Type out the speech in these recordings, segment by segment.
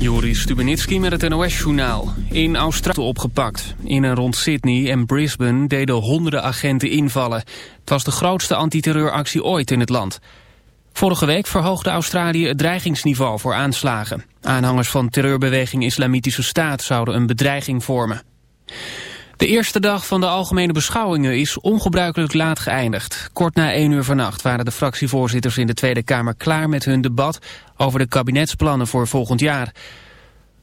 Joris Stubenitski met het NOS-journaal. In Australië opgepakt. In en rond Sydney en Brisbane deden honderden agenten invallen. Het was de grootste antiterreuractie ooit in het land. Vorige week verhoogde Australië het dreigingsniveau voor aanslagen. Aanhangers van terreurbeweging Islamitische Staat zouden een bedreiging vormen. De eerste dag van de algemene beschouwingen is ongebruikelijk laat geëindigd. Kort na 1 uur vannacht waren de fractievoorzitters in de Tweede Kamer klaar met hun debat over de kabinetsplannen voor volgend jaar.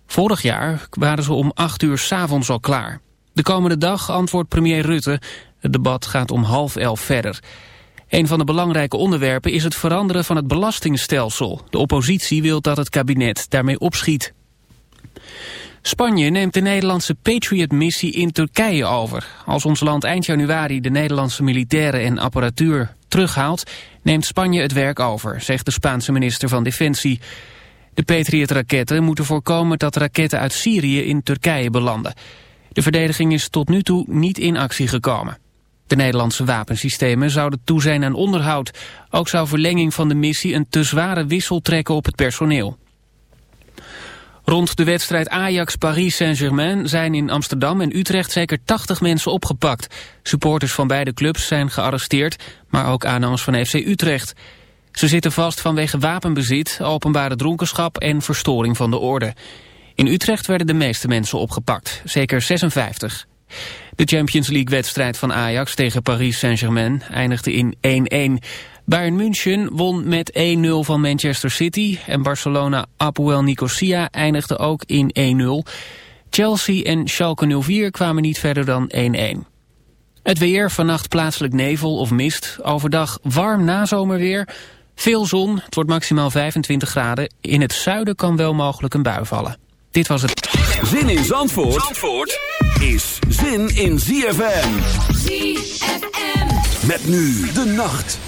Vorig jaar waren ze om 8 uur s'avonds al klaar. De komende dag antwoordt premier Rutte. Het debat gaat om half elf verder. Een van de belangrijke onderwerpen is het veranderen van het belastingstelsel. De oppositie wil dat het kabinet daarmee opschiet. Spanje neemt de Nederlandse Patriot-missie in Turkije over. Als ons land eind januari de Nederlandse militairen en apparatuur terughaalt... neemt Spanje het werk over, zegt de Spaanse minister van Defensie. De Patriot-raketten moeten voorkomen dat raketten uit Syrië in Turkije belanden. De verdediging is tot nu toe niet in actie gekomen. De Nederlandse wapensystemen zouden toe zijn aan onderhoud. Ook zou verlenging van de missie een te zware wissel trekken op het personeel. Rond de wedstrijd Ajax-Paris Saint-Germain zijn in Amsterdam en Utrecht zeker 80 mensen opgepakt. Supporters van beide clubs zijn gearresteerd, maar ook aanhangers van FC Utrecht. Ze zitten vast vanwege wapenbezit, openbare dronkenschap en verstoring van de orde. In Utrecht werden de meeste mensen opgepakt, zeker 56. De Champions League-wedstrijd van Ajax tegen Paris Saint-Germain eindigde in 1-1. Bayern München won met 1-0 van Manchester City en Barcelona Apoel Nicosia eindigde ook in 1-0. Chelsea en Schalke 04 kwamen niet verder dan 1-1. Het weer, vannacht plaatselijk nevel of mist. Overdag warm nazomerweer. Veel zon, het wordt maximaal 25 graden. In het zuiden kan wel mogelijk een bui vallen. Dit was het. Zin in Zandvoort, Zandvoort is zin in ZFM. ZFM. Met nu de nacht.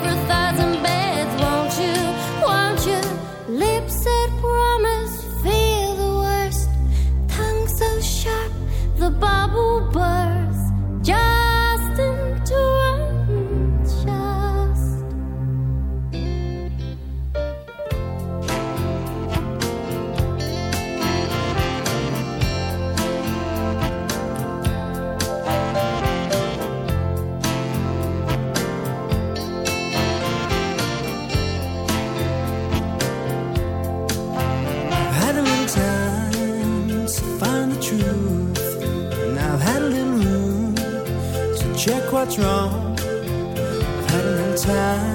for thought. What's wrong. I've had little time,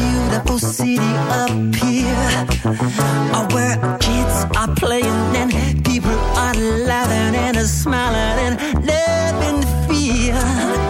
beautiful city up here where kids are playing and people are laughing and smiling and living fear.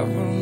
travel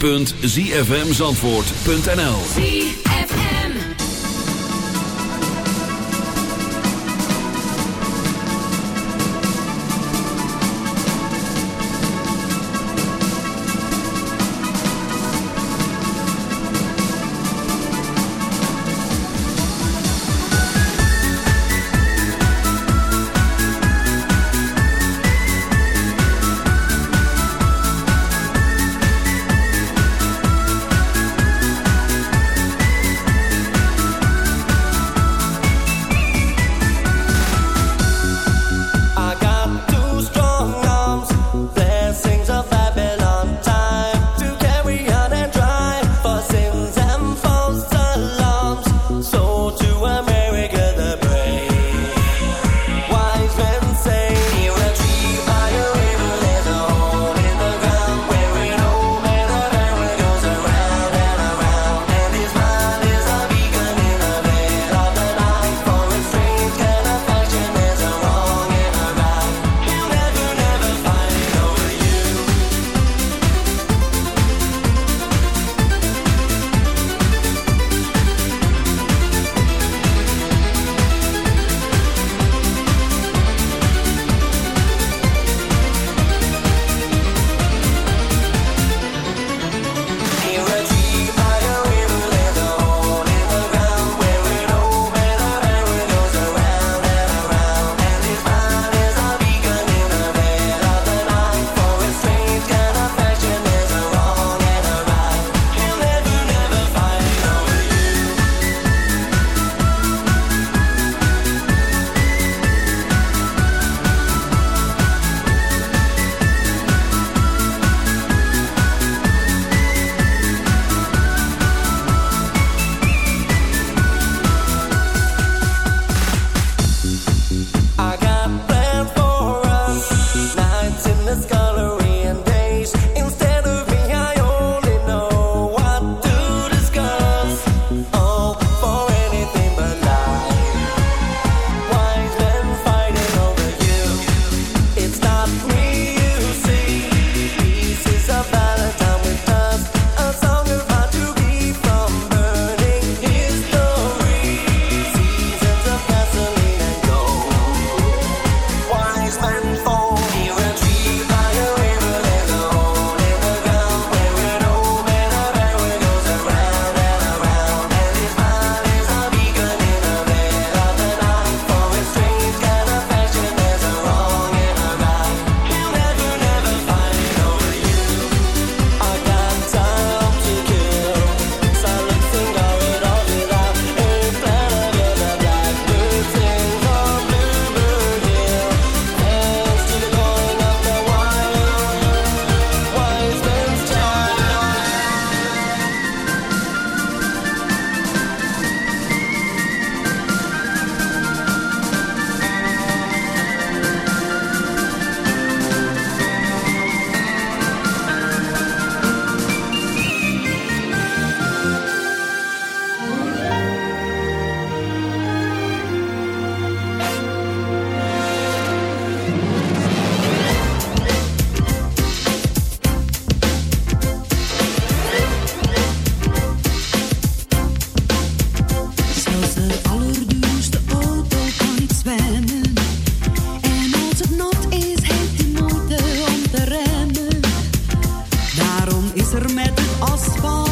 www.zfmzandvoort.nl in the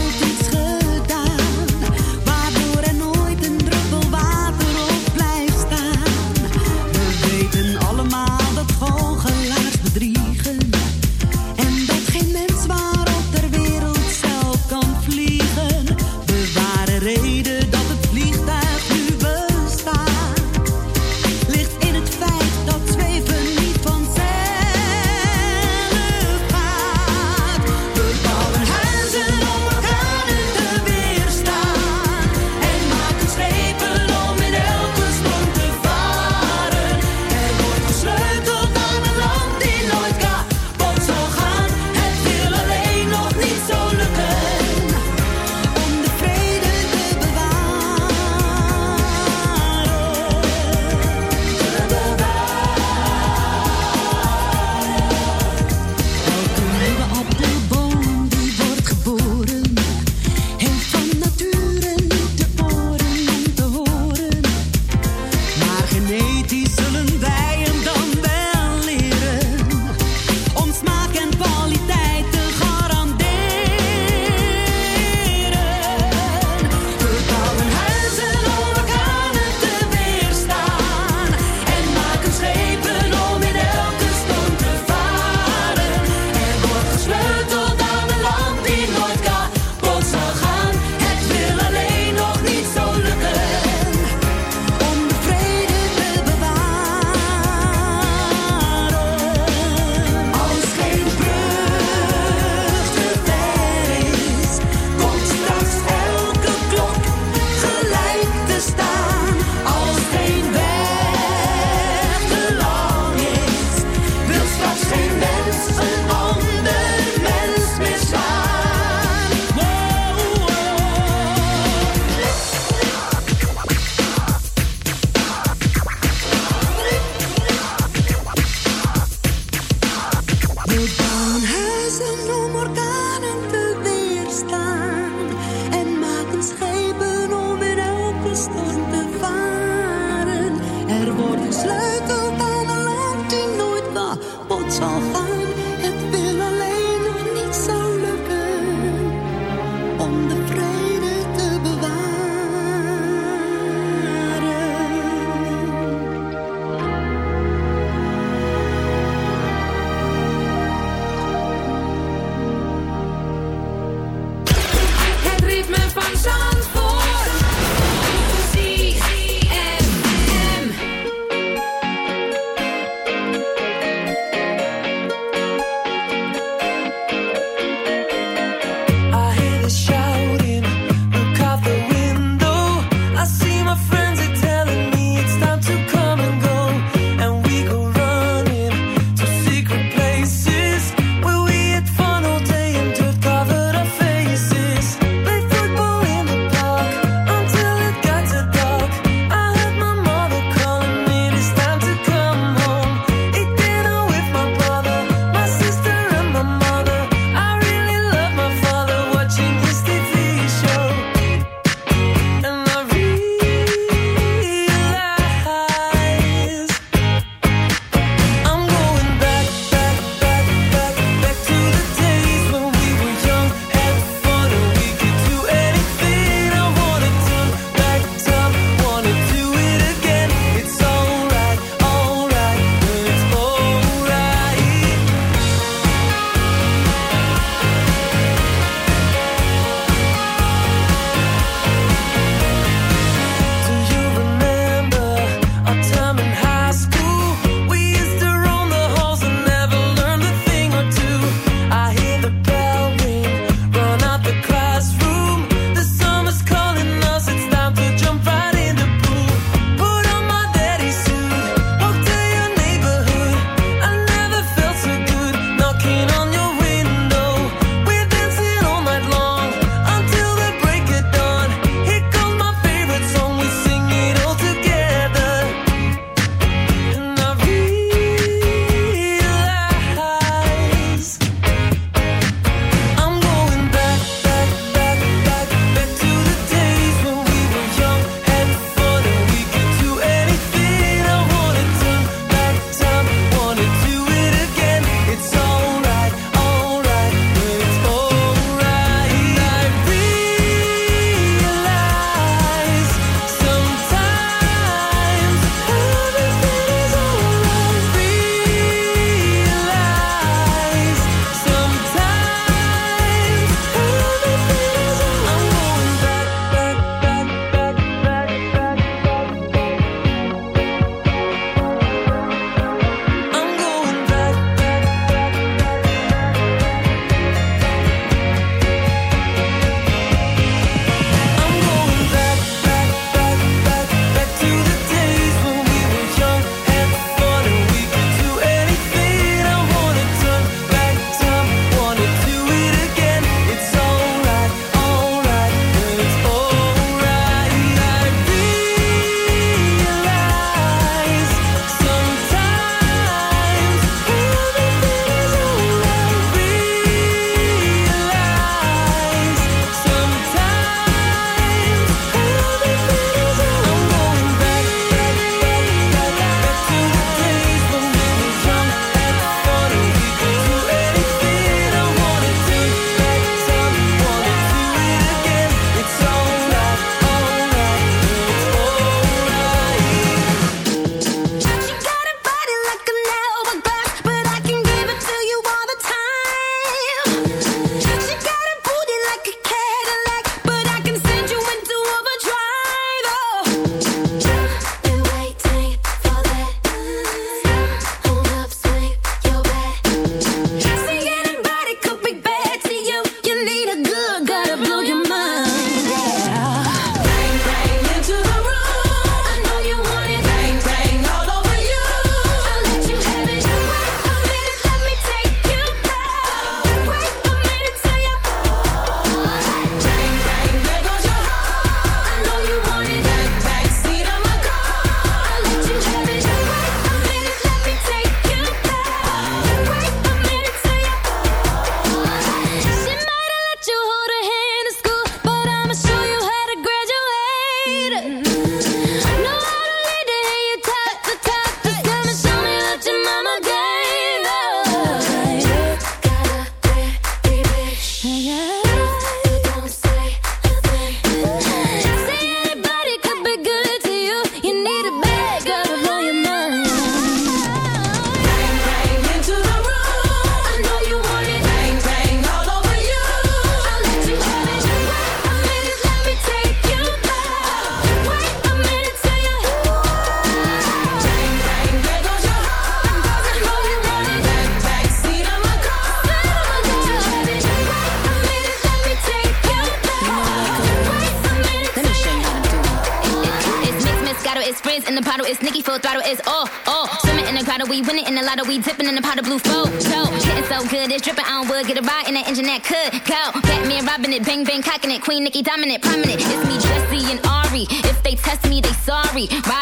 Queen Nicki dominant, prominent. It's me, Jesse and Ari. If they test me, they sorry. Riders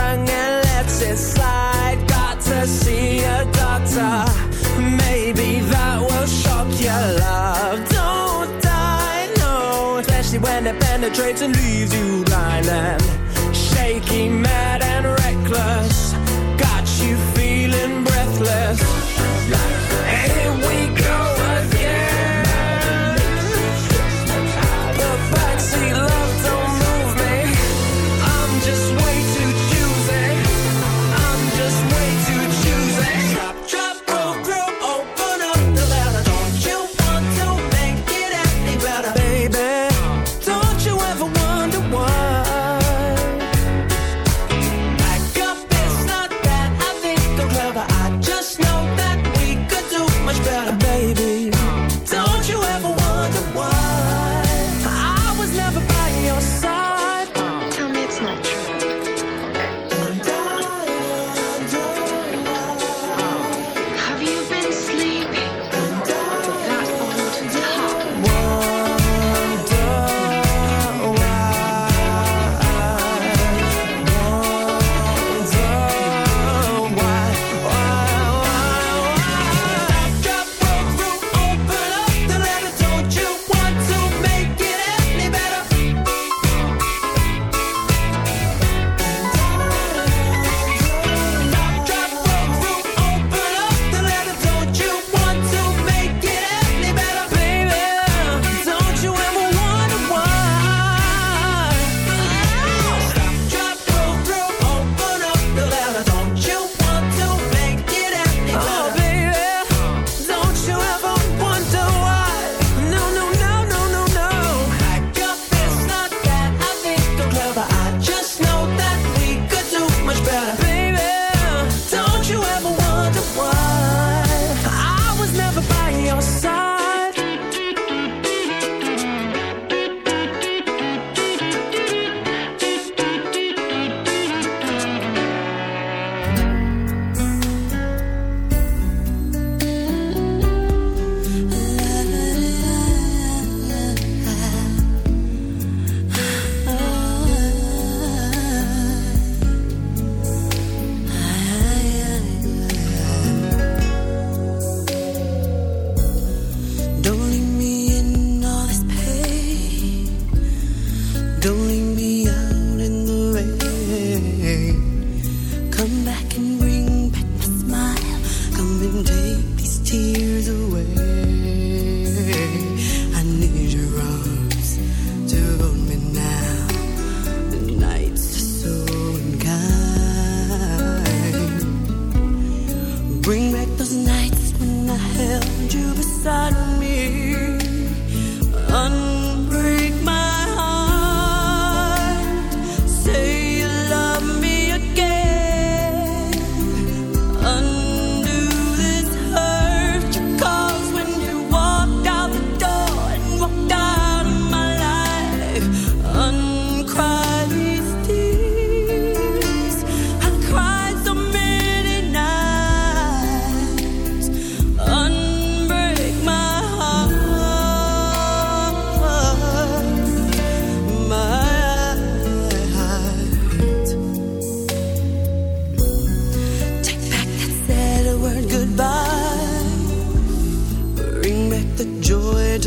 tongue and lets it slide. Got to see a doctor. Maybe that will shock your love. Don't die, no. Especially when it penetrates and leaves you blind and shaky, mad and reckless. Got you feeling breathless.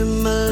to my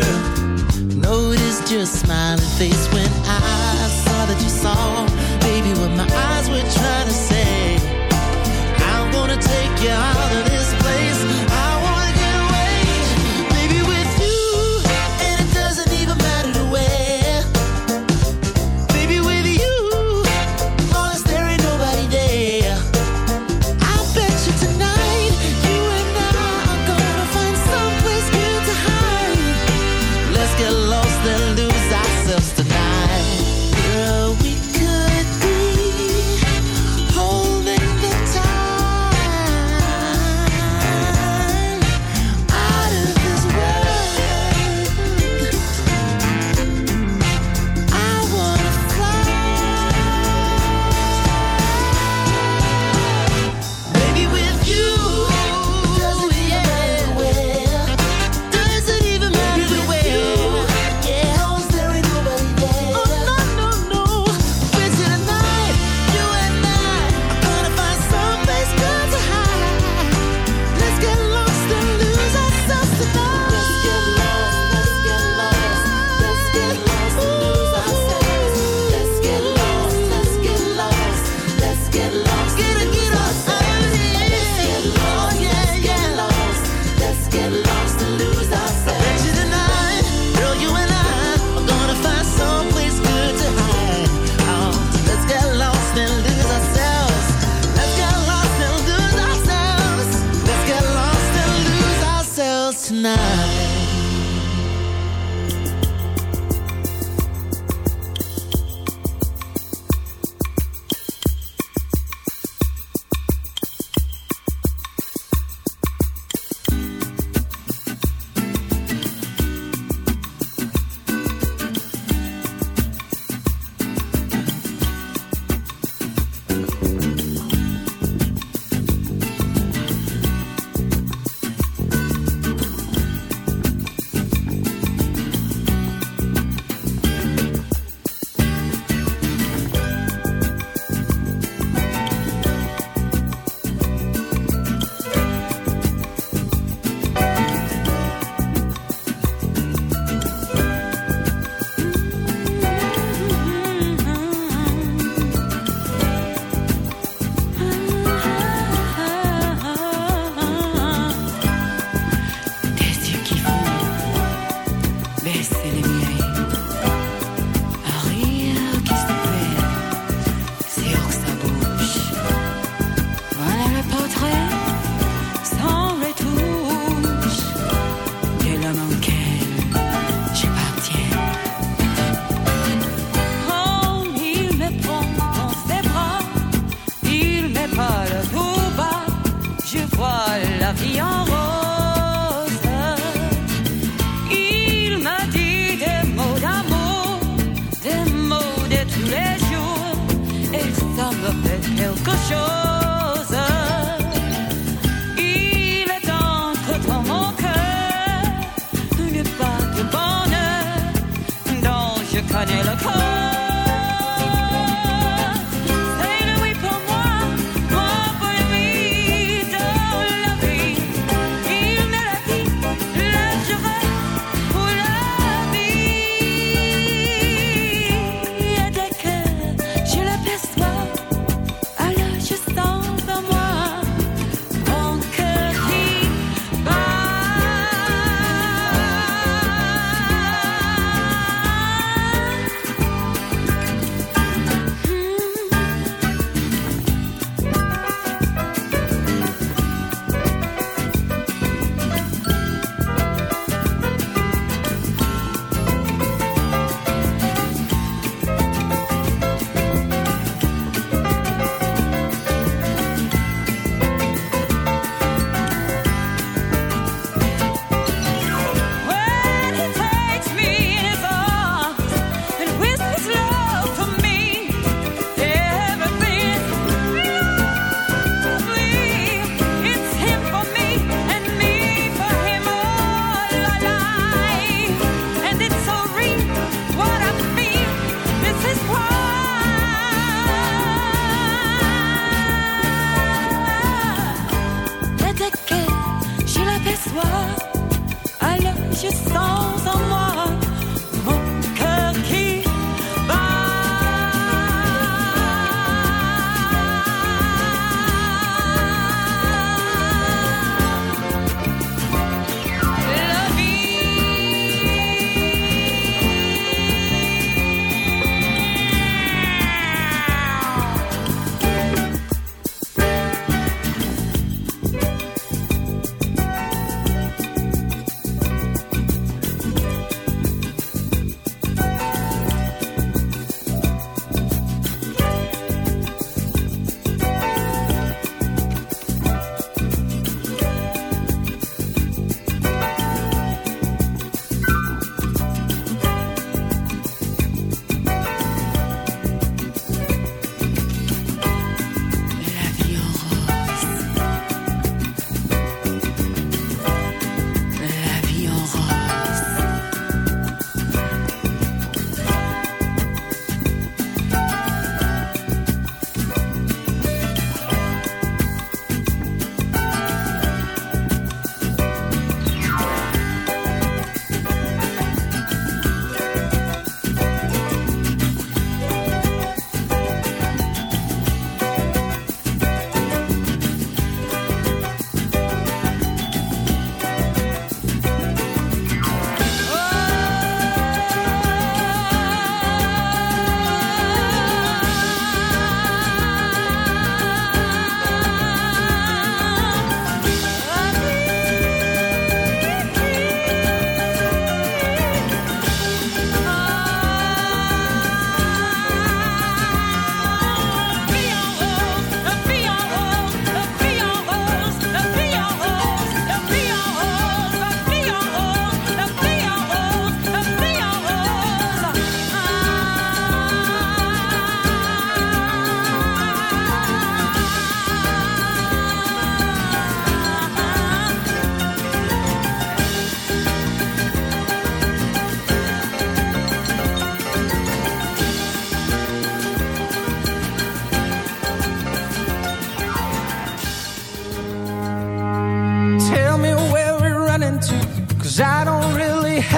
girl. Notice your smiling face when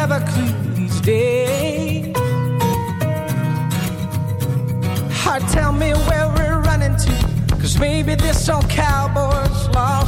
have a clue these days. Heart, tell me where we're running to, cause maybe this old cowboy's lost.